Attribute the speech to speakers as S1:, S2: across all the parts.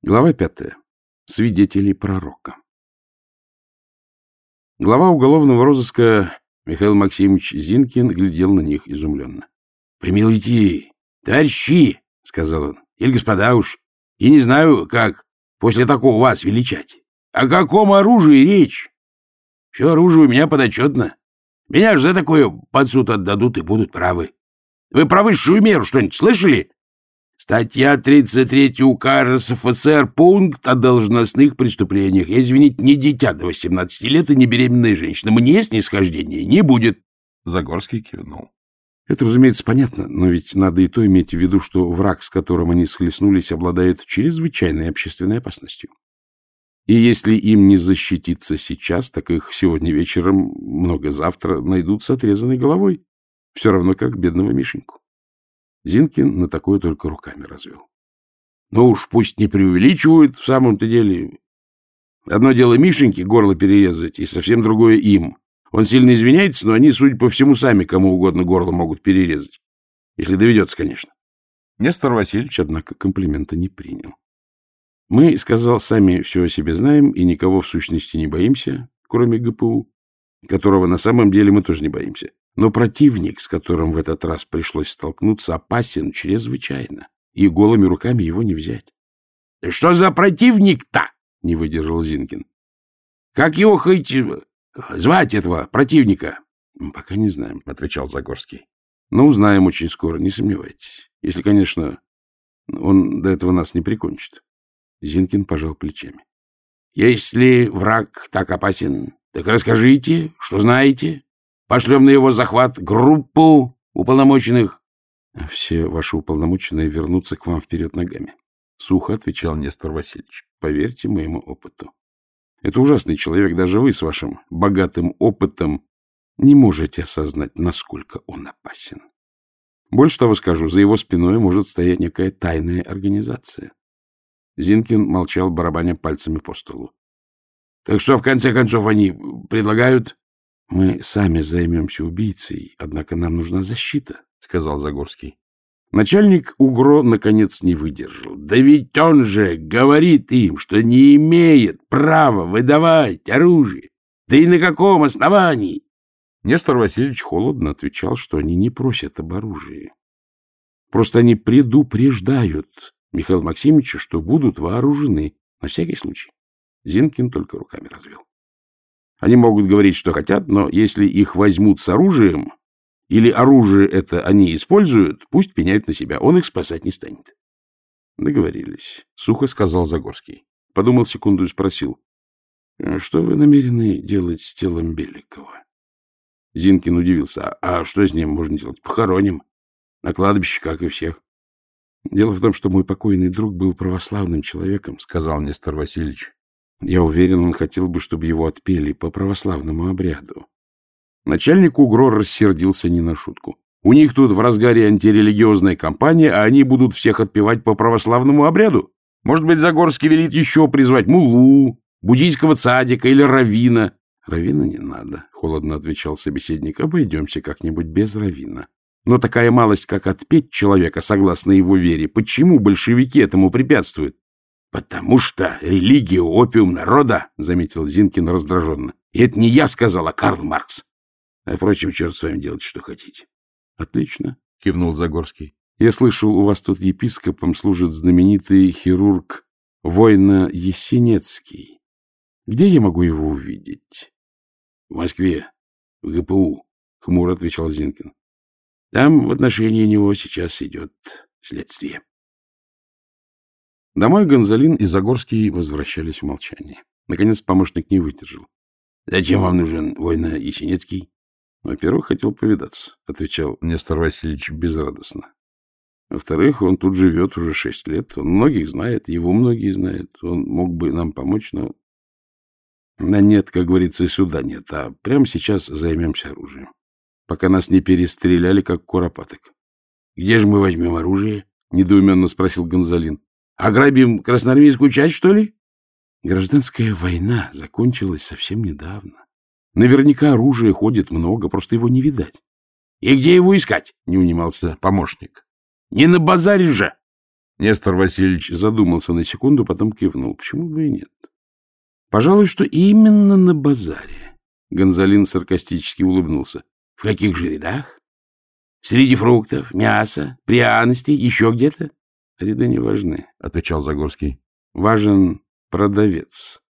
S1: Глава пятая. Свидетели пророка. Глава уголовного розыска Михаил Максимович Зинкин глядел на них изумленно. — Помилуйте, товарищи, — сказал он, — или господа уж, и не знаю, как после такого вас величать. О каком оружии речь? Все оружие у меня подотчетно. Меня же за такое под суд отдадут и будут правы. Вы про высшую меру что-нибудь слышали? Статья 33 УК РСФСР, пункт о должностных преступлениях. Я, извините, не дитя до 18 лет и не беременная женщина. Мне снисхождения не будет.
S2: Загорский кивнул.
S1: Это, разумеется, понятно, но ведь надо и то иметь в виду, что враг, с которым они схлестнулись, обладает чрезвычайной общественной опасностью. И если им не защититься сейчас, так их сегодня вечером, много завтра, найдут с отрезанной головой. Все равно, как бедного Мишеньку. Зинкин на такое только руками развел. Ну уж пусть не преувеличивают, в самом-то деле. Одно дело Мишеньке горло перерезать, и совсем другое им. Он сильно извиняется, но они, судя по всему, сами кому угодно горло могут перерезать. Если доведется, конечно.
S2: Нестор Васильевич, однако, комплимента не принял.
S1: Мы, сказал, сами все о себе знаем и никого в сущности не боимся, кроме ГПУ, которого на самом деле мы тоже не боимся. Но противник, с которым в этот раз пришлось столкнуться, опасен чрезвычайно, и голыми руками его не взять. — Что за противник-то? — не выдержал Зинкин. — Как его хоть э, звать, этого противника? — Пока не знаем, — отвечал Загорский. — Но узнаем очень скоро, не сомневайтесь. Если, конечно, он до этого нас не прикончит. Зинкин пожал плечами. — Если враг так опасен, так расскажите, что знаете. Пошлем на его захват группу уполномоченных. — Все ваши уполномоченные вернутся к вам вперед ногами. Сухо отвечал Нестор Васильевич. Поверьте моему опыту. Это ужасный человек, даже вы с вашим богатым опытом не можете осознать, насколько он опасен. Больше того скажу, за его спиной может стоять некая тайная организация. Зинкин молчал, барабаня пальцами по столу. — Так что, в конце концов, они предлагают? Мы сами займемся убийцей, однако нам нужна защита, — сказал Загорский. Начальник УГРО, наконец, не выдержал. Да ведь он же говорит им, что не имеет права выдавать оружие. Да и на каком основании? Нестор Васильевич холодно отвечал, что они не просят об оружии. Просто они предупреждают Михаила Максимовича, что будут вооружены на всякий случай. Зинкин только руками развел. Они могут говорить, что хотят, но если их возьмут с оружием, или оружие это они используют, пусть пеняют на себя, он их спасать не станет. Договорились, — сухо сказал Загорский. Подумал секунду и спросил, «А что вы намерены делать с телом Беликова? Зинкин удивился, а, а что с ним можно делать? Похороним. На кладбище, как и всех. Дело в том, что мой покойный друг был православным человеком, — сказал Нестор Васильевич. Я уверен, он хотел бы, чтобы его отпели по православному обряду. Начальник УГРО рассердился не на шутку. У них тут в разгаре антирелигиозная кампания, а они будут всех отпевать по православному обряду? Может быть, Загорский велит еще призвать мулу, буддийского цадика или равина? Равина не надо, — холодно отвечал собеседник. Обойдемся как-нибудь без равина. Но такая малость, как отпеть человека, согласно его вере, почему большевики этому препятствуют? — Потому что религия — опиум народа, — заметил Зинкин раздраженно. — И это не я сказал, а Карл Маркс. А, впрочем, черт с вами делать, что хотите. — Отлично, — кивнул Загорский. — Я слышал, у вас тут епископом служит знаменитый хирург Война Есенецкий. Где я могу его увидеть? — В Москве, в ГПУ, — хмуро отвечал Зинкин. — Там в отношении него сейчас идет следствие. Домой Гонзалин и Загорский возвращались в молчании. Наконец помощник не выдержал. — Зачем вам нужен война Есенецкий? — Во-первых, хотел повидаться, — отвечал Нестор Васильевич безрадостно. Во-вторых, он тут живет уже шесть лет. Он многих знает, его многие знают. Он мог бы нам помочь, но... Да нет, как говорится, и сюда нет. А прямо сейчас займемся оружием. Пока нас не перестреляли, как куропаток. — Где же мы возьмем оружие? — недоуменно спросил Гонзалин. Ограбим красноармейскую часть, что ли? Гражданская война закончилась совсем недавно. Наверняка оружия ходит много, просто его не видать. — И где его искать? — не унимался помощник. — Не на базаре же! Нестор Васильевич задумался на секунду, потом кивнул. Почему бы и нет? Пожалуй, что именно на базаре. Гонзалин саркастически улыбнулся. В каких же рядах? Среди фруктов, мяса, пряностей, еще где-то? Ряды не важны, — отвечал Загорский. Важен продавец.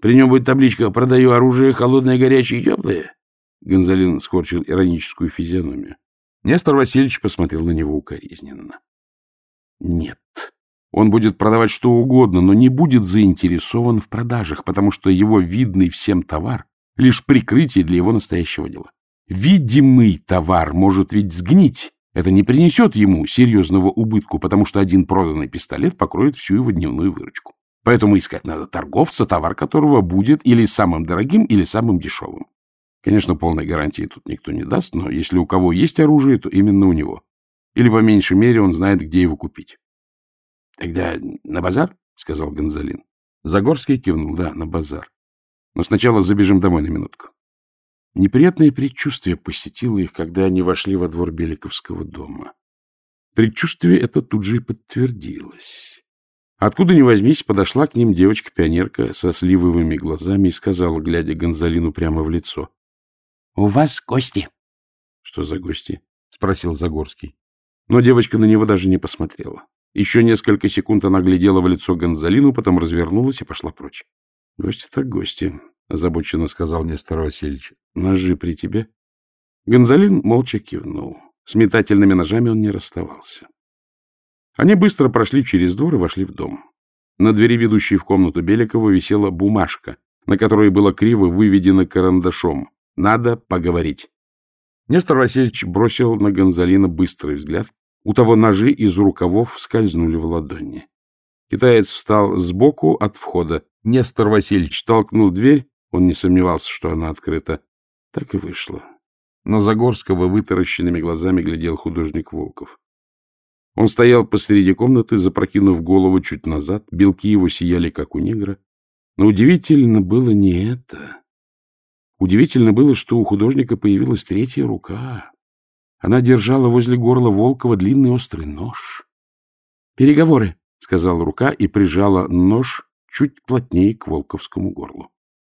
S1: При нем будет табличка «Продаю оружие холодное, горячее и теплое». Гонзалин скорчил ироническую физиономию. Нестор Васильевич посмотрел на него укоризненно. Нет, он будет продавать что угодно, но не будет заинтересован в продажах, потому что его видный всем товар — лишь прикрытие для его настоящего дела. Видимый товар может ведь сгнить. Это не принесет ему серьезного убытку, потому что один проданный пистолет покроет всю его дневную выручку. Поэтому искать надо торговца, товар которого будет или самым дорогим, или самым дешевым. Конечно, полной гарантии тут никто не даст, но если у кого есть оружие, то именно у него. Или, по меньшей мере, он знает, где его купить. — Тогда на базар? — сказал Гонзалин. Загорский кивнул. — Да, на базар. Но сначала забежим домой на минутку. Неприятное предчувствие посетило их, когда они вошли во двор Беликовского дома. Предчувствие это тут же и подтвердилось. Откуда ни возьмись, подошла к ним девочка-пионерка со сливовыми глазами и сказала, глядя Гонзалину прямо в лицо. — У вас гости. — Что за гости? — спросил Загорский. Но девочка на него даже не посмотрела. Еще несколько секунд она глядела в лицо Гонзалину, потом развернулась и пошла прочь. — Гости так гости, — озабоченно сказал Нестор Васильевич. — Ножи при тебе? Гонзалин молча кивнул. С метательными ножами он не расставался. Они быстро прошли через двор и вошли в дом. На двери, ведущей в комнату Беликова, висела бумажка, на которой было криво выведено карандашом надо поговорить. Нестор Васильевич бросил на Гонзалина быстрый взгляд. У того ножи из рукавов скользнули в ладони. Китаец встал сбоку от входа. Нестор Васильевич толкнул дверь. Он не сомневался, что она открыта. Так и вышло. На Загорского вытаращенными глазами глядел художник Волков. Он стоял посреди комнаты, запрокинув голову чуть назад. Белки его сияли, как у негра. Но удивительно было не это. Удивительно было, что у художника появилась третья рука. Она держала возле горла Волкова длинный острый нож. «Переговоры», — сказала рука и прижала нож чуть плотнее к волковскому горлу.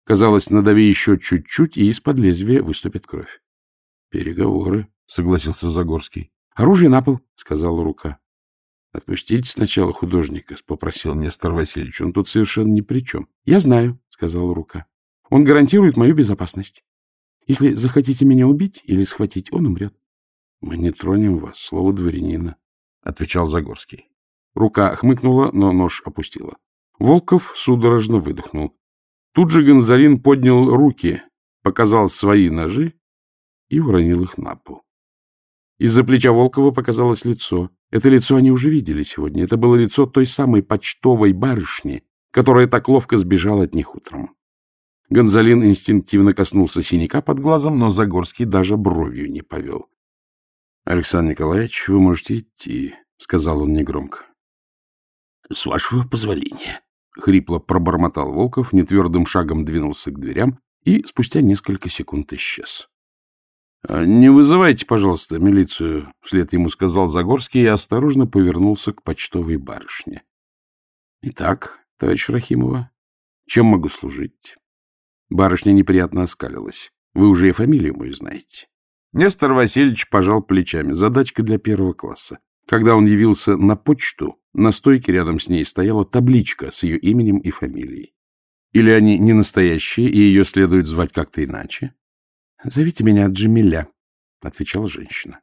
S1: Казалось, надави еще чуть-чуть, и из-под лезвия выступит кровь. «Переговоры», — согласился Загорский. «Оружие на пол», — сказала рука. «Отпустите сначала художника», — попросил Нестор Васильевич. «Он тут совершенно ни при чем». «Я знаю», — сказала рука. Он гарантирует мою безопасность. Если захотите меня убить или схватить, он умрет. — Мы не тронем вас, слово дворянина, — отвечал Загорский. Рука хмыкнула, но нож опустила. Волков судорожно выдохнул. Тут же Гонзалин поднял руки, показал свои ножи и уронил их на пол. Из-за плеча Волкова показалось лицо. Это лицо они уже видели сегодня. Это было лицо той самой почтовой барышни, которая так ловко сбежала от них утром. Гонзалин инстинктивно коснулся синяка под глазом, но Загорский даже бровью не повел. — Александр Николаевич, вы можете идти, — сказал он негромко. — С вашего позволения, — хрипло пробормотал Волков, нетвердым шагом двинулся к дверям и спустя несколько секунд исчез. — Не вызывайте, пожалуйста, милицию, — вслед ему сказал Загорский и осторожно повернулся к почтовой барышне. — Итак, товарищ Рахимова, чем могу служить? Барышня неприятно оскалилась. Вы уже и фамилию мою знаете. Нестор Васильевич пожал плечами. Задачка для первого класса. Когда он явился на почту, на стойке рядом с ней стояла табличка с ее именем и фамилией. Или они не настоящие, и ее следует звать как-то иначе? — Зовите меня Джамиля, — отвечала женщина.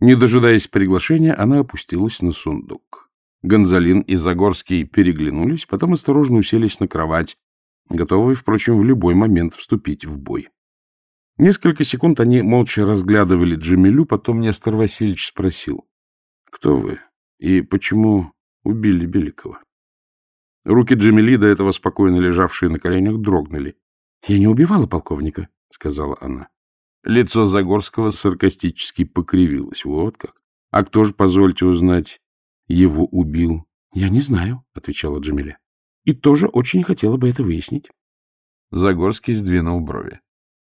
S1: Не дожидаясь приглашения, она опустилась на сундук. Гонзалин и Загорский переглянулись, потом осторожно уселись на кровать, готовые, впрочем, в любой момент вступить в бой. Несколько секунд они молча разглядывали Джамилю, потом Нестор Васильевич спросил, «Кто вы и почему убили Беликова?» Руки Джамили, до этого спокойно лежавшие на коленях, дрогнули. «Я не убивала полковника», — сказала она. Лицо Загорского саркастически покривилось. Вот как. А кто же, позвольте узнать, его убил? — Я не знаю, — отвечала Джамиля и тоже очень хотела бы это выяснить. Загорский сдвинул брови.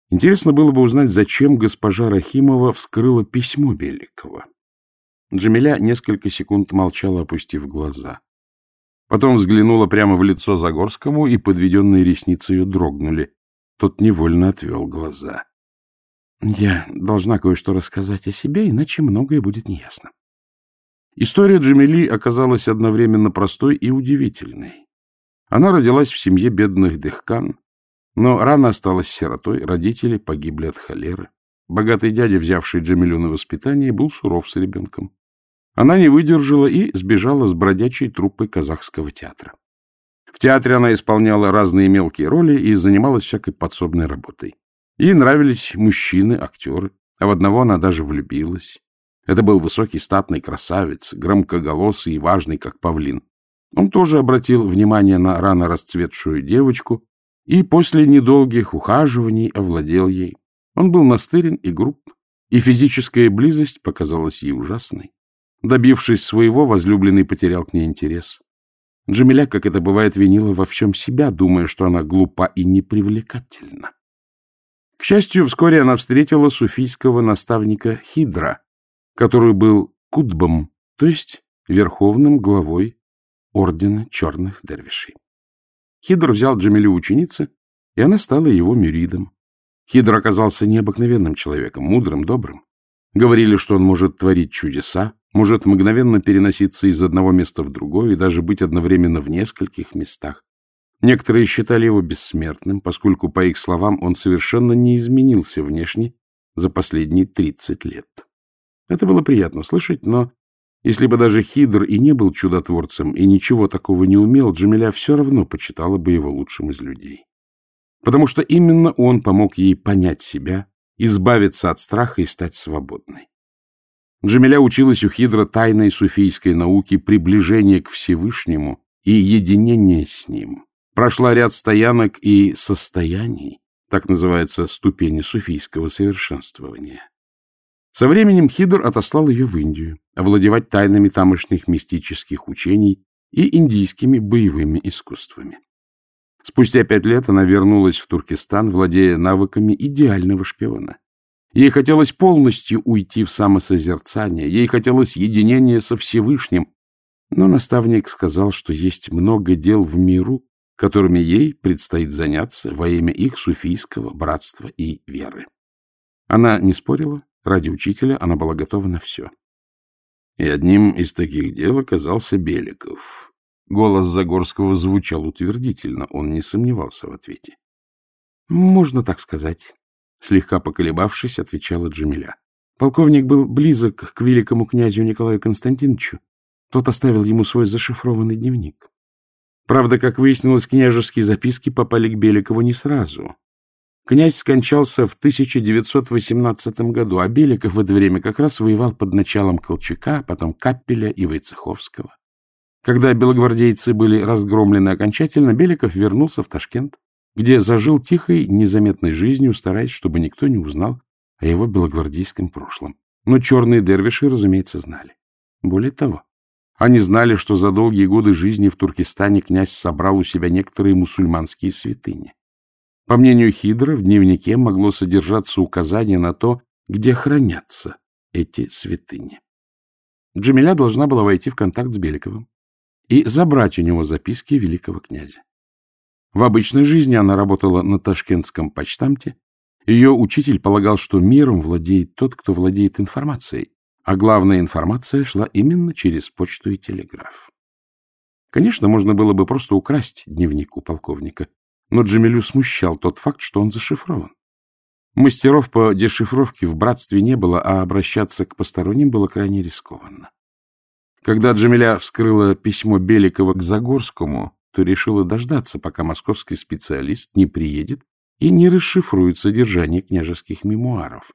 S1: Интересно было бы узнать, зачем госпожа Рахимова вскрыла письмо Беликова. Джамиля несколько секунд молчала, опустив глаза. Потом взглянула прямо в лицо Загорскому, и подведенные ресницы ее дрогнули. Тот невольно отвел глаза. — Я должна кое-что рассказать о себе, иначе многое будет неясно. История Джамили оказалась одновременно простой и удивительной. Она родилась в семье бедных дехкан, но рано осталась сиротой, родители погибли от холеры. Богатый дядя, взявший Джамилю на воспитание, был суров с ребенком. Она не выдержала и сбежала с бродячей труппой казахского театра. В театре она исполняла разные мелкие роли и занималась всякой подсобной работой. Ей нравились мужчины, актеры, а в одного она даже влюбилась. Это был высокий статный красавец, громкоголосый и важный, как павлин. Он тоже обратил внимание на рано расцветшую девочку и после недолгих ухаживаний овладел ей. Он был настырен и груб, и физическая близость показалась ей ужасной. Добившись своего, возлюбленный потерял к ней интерес. Джамиля, как это бывает, винила во всем себя, думая, что она глупа и непривлекательна. К счастью, вскоре она встретила суфийского наставника Хидра, который был кутбом, то есть верховным главой ордена черных дервишей. Хидр взял Джамилю ученицы, и она стала его мюридом. Хидр оказался необыкновенным человеком, мудрым, добрым. Говорили, что он может творить чудеса, может мгновенно переноситься из одного места в другое и даже быть одновременно в нескольких местах. Некоторые считали его бессмертным, поскольку, по их словам, он совершенно не изменился внешне за последние 30 лет. Это было приятно слышать, но если бы даже Хидр и не был чудотворцем и ничего такого не умел, Джамиля все равно почитала бы его лучшим из людей потому что именно он помог ей понять себя, избавиться от страха и стать свободной. Джамиля училась у Хидра тайной суфийской науки приближения к Всевышнему и единения с ним. Прошла ряд стоянок и состояний, так называется ступени суфийского совершенствования. Со временем Хидр отослал ее в Индию, овладевать тайнами тамошних мистических учений и индийскими боевыми искусствами. Спустя пять лет она вернулась в Туркестан, владея навыками идеального шпиона. Ей хотелось полностью уйти в самосозерцание, ей хотелось единения со Всевышним, но наставник сказал, что есть много дел в миру, которыми ей предстоит заняться во имя их суфийского братства и веры. Она не спорила, ради учителя она была готова на все. И одним из таких дел оказался Беликов. Голос Загорского звучал утвердительно, он не сомневался в ответе. — Можно так сказать, — слегка поколебавшись, отвечала Джамиля. Полковник был близок к великому князю Николаю Константиновичу. Тот оставил ему свой зашифрованный дневник. Правда, как выяснилось, княжеские записки попали к Беликову не сразу. Князь скончался в 1918 году, а Беликов в это время как раз воевал под началом Колчака, потом Каппеля и Войцеховского. Когда белогвардейцы были разгромлены окончательно, Беликов вернулся в Ташкент, где зажил тихой, незаметной жизнью, стараясь, чтобы никто не узнал о его белогвардейском прошлом. Но черные дервиши, разумеется, знали. Более того, они знали, что за долгие годы жизни в Туркестане князь собрал у себя некоторые мусульманские святыни. По мнению Хидра, в дневнике могло содержаться указание на то, где хранятся эти святыни. Джамиля должна была войти в контакт с Беликовым и забрать у него записки великого князя. В обычной жизни она работала на ташкентском почтамте. Ее учитель полагал, что миром владеет тот, кто владеет информацией, а главная информация шла именно через почту и телеграф. Конечно, можно было бы просто украсть дневник у полковника, но Джамилю смущал тот факт, что он зашифрован. Мастеров по дешифровке в братстве не было, а обращаться к посторонним было крайне рискованно. Когда Джамиля вскрыла письмо Беликова к Загорскому, то решила дождаться, пока московский специалист не приедет и не расшифрует содержание княжеских мемуаров.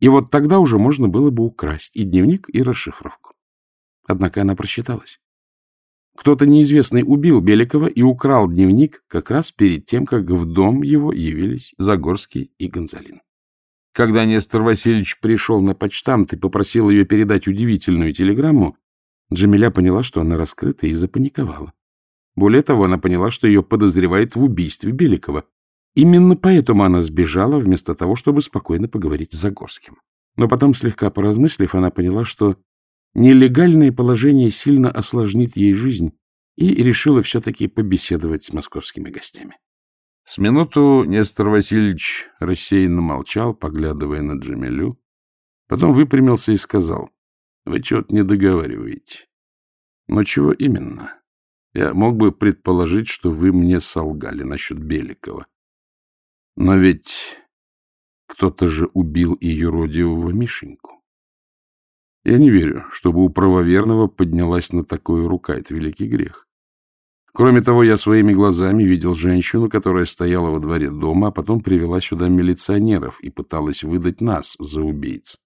S1: И вот тогда уже можно было бы украсть и дневник, и расшифровку. Однако она просчиталась. Кто-то неизвестный убил Беликова и украл дневник как раз перед тем, как в дом его явились Загорский и Гонзалин. Когда Нестор Васильевич пришел на почтамт и попросил ее передать удивительную телеграмму, Джамиля поняла, что она раскрыта, и запаниковала. Более того, она поняла, что ее подозревают в убийстве Беликова. Именно поэтому она сбежала, вместо того, чтобы спокойно поговорить с Загорским. Но потом, слегка поразмыслив, она поняла, что нелегальное положение сильно осложнит ей жизнь, и решила все-таки побеседовать с московскими гостями. С минуту Нестор Васильевич рассеянно молчал, поглядывая на Джамилю, потом выпрямился и сказал, «Вы чего-то не договариваете. Но чего именно? Я мог бы предположить, что вы мне солгали насчет Беликова. Но ведь кто-то же убил и юродивого Мишеньку. Я не верю, чтобы у правоверного поднялась на такое рука. Это великий грех. Кроме того, я своими глазами видел женщину, которая стояла во дворе дома, а потом привела сюда милиционеров и пыталась выдать нас за убийц.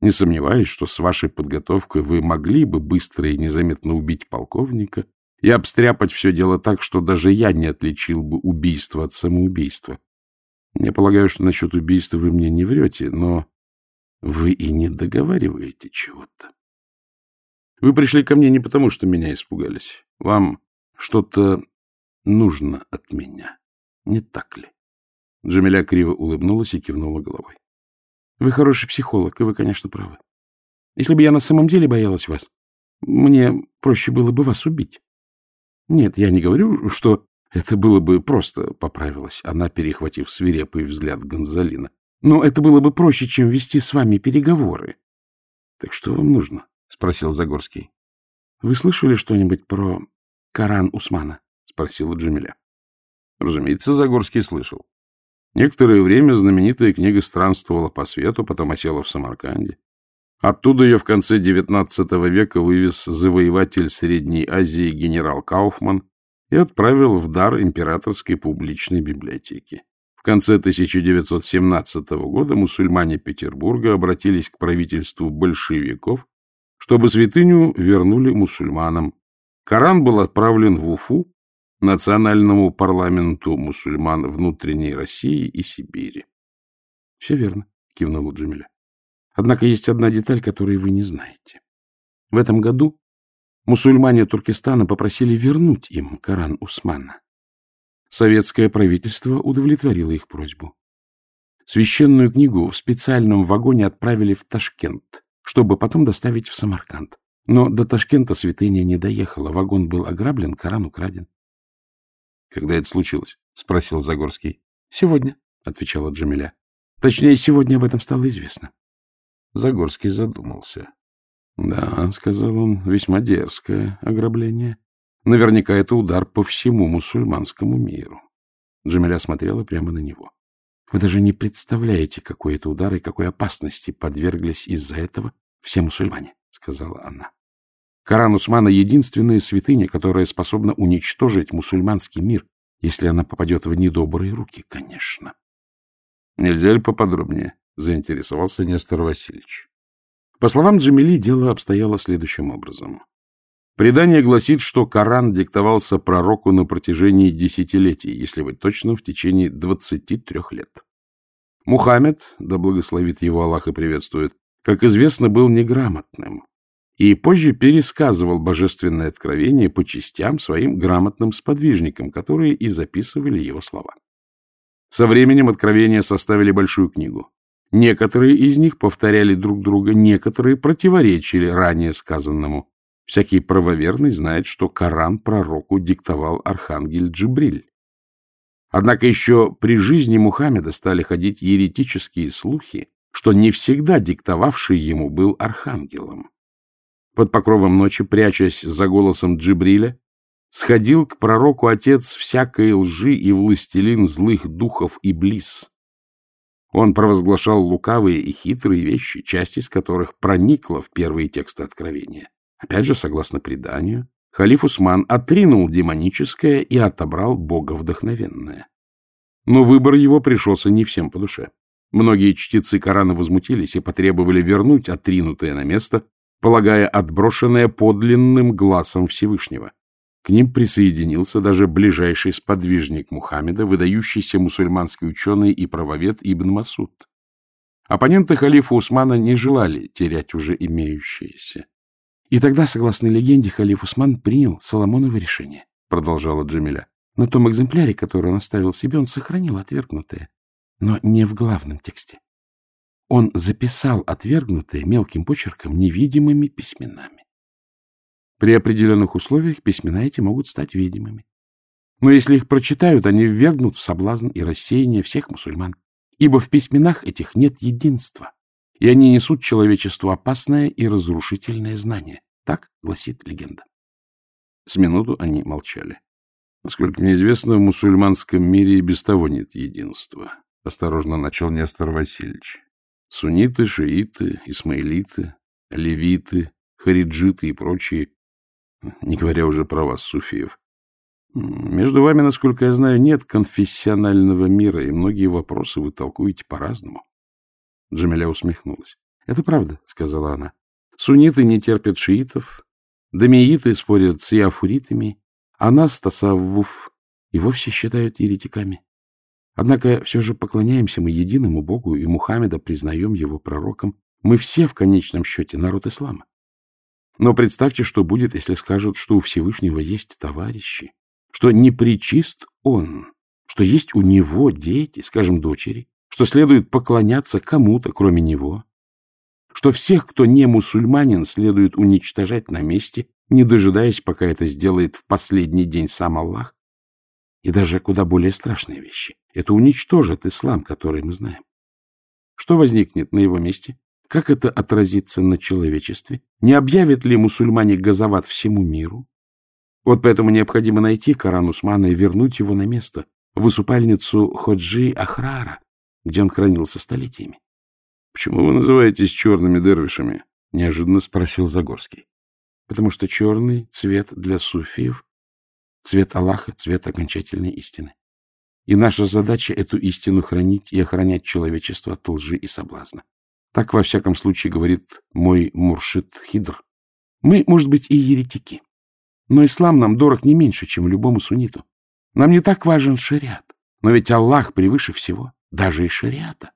S1: Не сомневаюсь, что с вашей подготовкой вы могли бы быстро и незаметно убить полковника и обстряпать все дело так, что даже я не отличил бы убийство от самоубийства. Я полагаю, что насчет убийства вы мне не врете, но вы и не договариваете чего-то. Вы пришли ко мне не потому, что меня испугались. Вам что-то нужно от меня, не так ли? Джамиля криво улыбнулась и кивнула головой. Вы хороший психолог, и вы, конечно, правы. Если бы я на самом деле боялась вас, мне проще было бы вас убить. Нет, я не говорю, что это было бы просто, поправилась она, перехватив свирепый взгляд Гонзалина. Но это было бы проще, чем вести с вами переговоры. — Так что вам нужно? — спросил Загорский. — Вы слышали что-нибудь про Коран Усмана? — спросила Джамиля. Разумеется, Загорский слышал. Некоторое время знаменитая книга странствовала по свету, потом осела в Самарканде. Оттуда ее в конце XIX века вывез завоеватель Средней Азии генерал Кауфман и отправил в дар императорской публичной библиотеки. В конце 1917 года мусульмане Петербурга обратились к правительству большевиков, чтобы святыню вернули мусульманам. Коран был отправлен в Уфу, национальному парламенту мусульман внутренней России и Сибири. — Все верно, — кивнула Джамиля. — Однако есть одна деталь, которую вы не знаете. В этом году мусульмане Туркестана попросили вернуть им Коран Усмана. Советское правительство удовлетворило их просьбу. Священную книгу в специальном вагоне отправили в Ташкент, чтобы потом доставить в Самарканд. Но до Ташкента святыня не доехала, вагон был ограблен, Коран украден. — Когда это случилось? — спросил Загорский. — Сегодня, — отвечала Джамиля. — Точнее, сегодня об этом стало известно. Загорский задумался. — Да, — сказал он, — весьма дерзкое ограбление. Наверняка это удар по всему мусульманскому миру. Джамиля смотрела прямо на него. — Вы даже не представляете, какой это удар и какой опасности подверглись из-за этого все мусульмане, — сказала она. Коран Усмана — единственная святыня, которая способна уничтожить мусульманский мир, если она попадет в недобрые руки, конечно. — Нельзя ли поподробнее? — заинтересовался Нестор Васильевич. По словам Джамили, дело обстояло следующим образом. Предание гласит, что Коран диктовался пророку на протяжении десятилетий, если быть точным, в течение 23 лет. Мухаммед, да благословит его Аллах и приветствует, как известно, был неграмотным, и позже пересказывал божественное откровение по частям своим грамотным сподвижникам, которые и записывали его слова. Со временем откровения составили большую книгу. Некоторые из них повторяли друг друга, некоторые противоречили ранее сказанному. Всякий правоверный знает, что Коран пророку диктовал архангель Джибриль. Однако еще при жизни Мухаммеда стали ходить еретические слухи, что не всегда диктовавший ему был архангелом. Под покровом ночи, прячась за голосом Джибриля, сходил к пророку отец всякой лжи и властелин злых духов и близ. Он провозглашал лукавые и хитрые вещи, часть из которых проникла в первые тексты Откровения. Опять же, согласно преданию, халиф Усман отринул демоническое и отобрал боговдохновенное. Но выбор его пришелся не всем по душе. Многие чтецы Корана возмутились и потребовали вернуть отринутое на место полагая отброшенное подлинным глазом Всевышнего. К ним присоединился даже ближайший сподвижник Мухаммеда, выдающийся мусульманский ученый и правовед Ибн Масуд. Оппоненты халифа Усмана не желали терять уже имеющееся. И тогда, согласно легенде, халиф Усман принял Соломоново решение, продолжала Джамиля. На том экземпляре, который он оставил себе, он сохранил отвергнутое, но не в главном тексте. Он записал отвергнутое мелким почерком невидимыми письменами. При определенных условиях письмена эти могут стать видимыми. Но если их прочитают, они ввергнут в соблазн и рассеяние всех мусульман, ибо в письменах этих нет единства, и они несут человечеству опасное и разрушительное знание. Так гласит легенда. С минуту они молчали.
S2: Насколько мне известно, в мусульманском мире и без того нет единства. Осторожно начал Нестор Васильевич. Сунниты, шииты, исмаилиты, левиты, хариджиты и прочие, не говоря уже про вас, суфиев. Между вами, насколько я знаю, нет конфессионального мира, и многие вопросы вы толкуете по-разному. Джамиля усмехнулась. — Это правда, — сказала она. — Сунниты не терпят шиитов, дамииты спорят с яфуритами, а нас, тасаввуф, и вовсе считают еретиками. Однако все же поклоняемся мы единому Богу, и Мухаммеда признаем его пророком. Мы все, в конечном счете, народ ислама. Но представьте, что будет, если скажут, что у Всевышнего есть товарищи, что не причист он, что есть у него дети, скажем, дочери, что следует поклоняться кому-то, кроме него, что всех, кто не мусульманин, следует уничтожать на месте, не дожидаясь, пока это сделает в последний день сам Аллах. И даже куда более страшные вещи. Это уничтожит ислам, который мы знаем. Что возникнет на его месте? Как это отразится на человечестве? Не объявят ли мусульмане газоват всему миру? Вот поэтому необходимо найти Коран Усмана и вернуть его на место, в усыпальницу Ходжи Ахрара, где он хранился столетиями. — Почему вы называетесь черными дервишами? — неожиданно спросил Загорский.
S1: — Потому что черный цвет для суфиев — цвет Аллаха, цвет окончательной истины. И наша задача — эту истину хранить и охранять человечество от лжи и соблазна. Так, во всяком случае, говорит мой Муршит Хидр. Мы, может быть, и еретики. Но ислам нам дорог не меньше, чем любому сунниту. Нам не так важен шариат. Но ведь Аллах превыше всего, даже и шариата.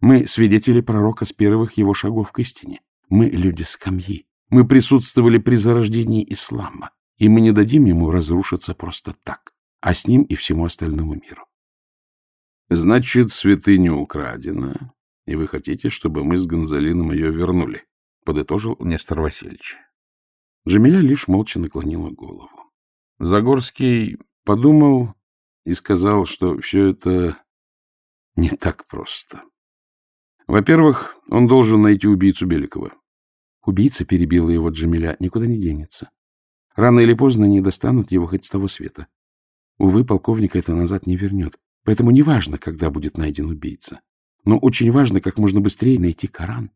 S1: Мы свидетели пророка с первых его шагов к истине. Мы люди скамьи. Мы присутствовали при зарождении ислама, и мы не дадим ему разрушиться просто так, а с ним и всему остальному миру.
S2: Значит, святыня украдена, и вы хотите, чтобы мы с Гонзалином ее вернули, — подытожил Нестор Васильевич.
S1: Джамиля лишь молча наклонила голову.
S2: Загорский подумал и сказал, что все это не так просто. Во-первых, он должен найти убийцу Беликова.
S1: Убийца перебила его Джамиля, никуда не денется. Рано или поздно не достанут его хоть с того света. Увы, полковника это назад не вернет. Поэтому неважно, когда будет найден убийца. Но очень важно как можно быстрее найти Коран.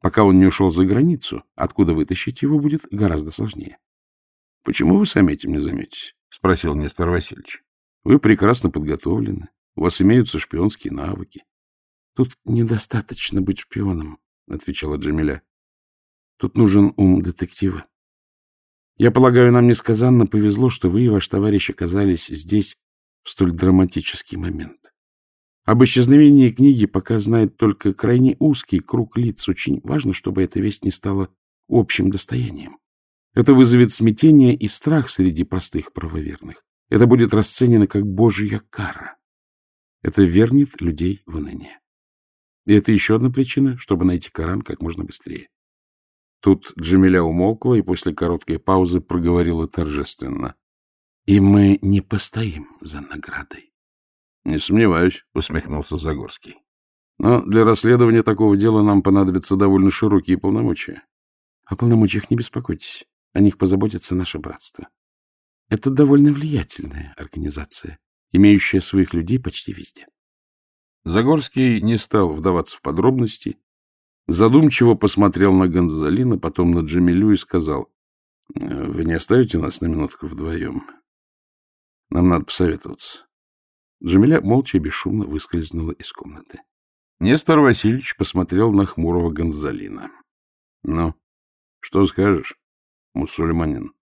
S1: Пока он не ушел за границу, откуда вытащить его будет гораздо сложнее.
S2: — Почему вы сами этим не заметите? — спросил Нестор Васильевич. — Вы прекрасно подготовлены, у вас имеются шпионские навыки.
S1: — Тут недостаточно быть шпионом, — отвечала Джамиля. — Тут нужен ум детектива. Я полагаю, нам несказанно повезло, что вы и ваш товарищ оказались здесь в столь драматический момент. Об исчезновении книги пока знает только крайне узкий круг лиц. Очень важно, чтобы эта весть не стала общим достоянием. Это вызовет смятение и страх среди простых правоверных. Это будет расценено как божья кара. Это вернет людей в уныние. И это еще одна причина, чтобы найти Коран как можно быстрее. Тут Джамиля умолкла и после короткой паузы проговорила торжественно. И мы не постоим за наградой.
S2: — Не сомневаюсь, — усмехнулся Загорский. — Но для расследования такого дела нам понадобятся довольно широкие полномочия.
S1: — О полномочиях не беспокойтесь. О них позаботится наше братство. Это довольно влиятельная организация, имеющая своих людей почти везде.
S2: Загорский не стал вдаваться в подробности, задумчиво посмотрел на Гонзалина, потом на Джамилю и сказал, — Вы не оставите нас на минутку вдвоем? Нам надо посоветоваться.
S1: Джамиля молча и бесшумно выскользнула из комнаты.
S2: Нестор Васильевич посмотрел на хмурого Гонзалина. — Ну, что скажешь, мусульманин?